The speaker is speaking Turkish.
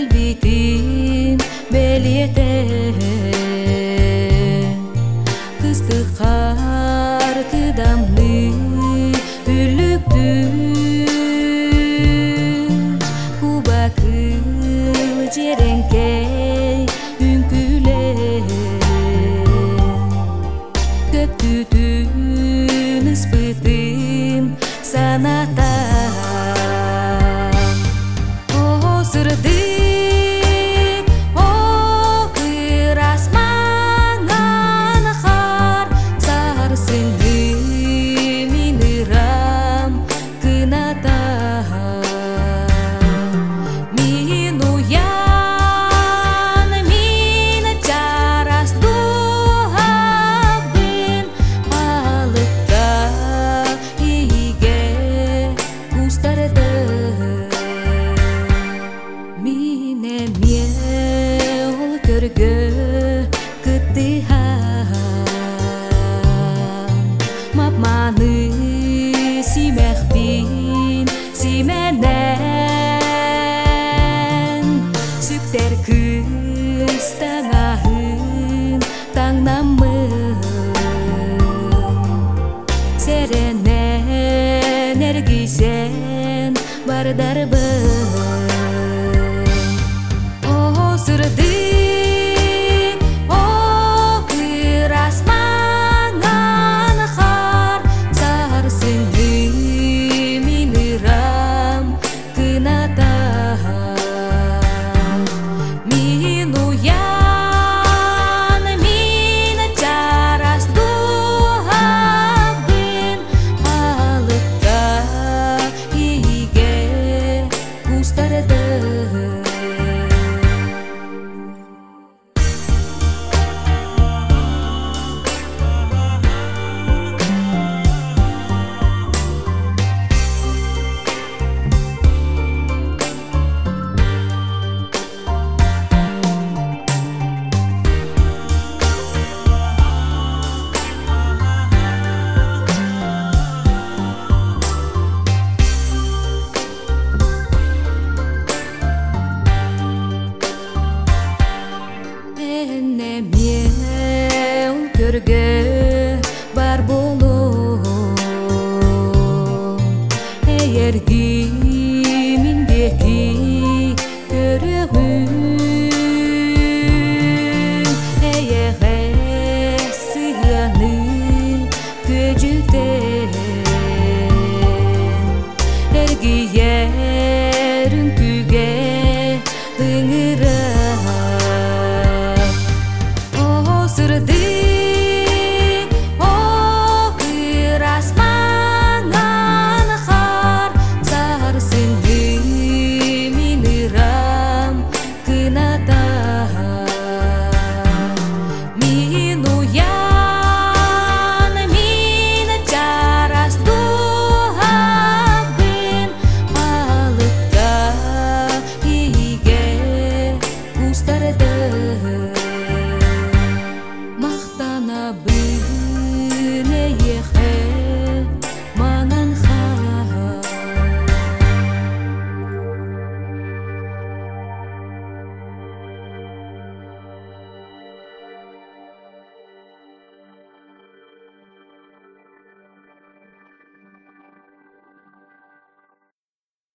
elbitim beliyete Kızdı kar kıdamlı Üllüktü Kuba kıl cerenke Ünküle Köptütün ispitim sanata dar dar ber tardes.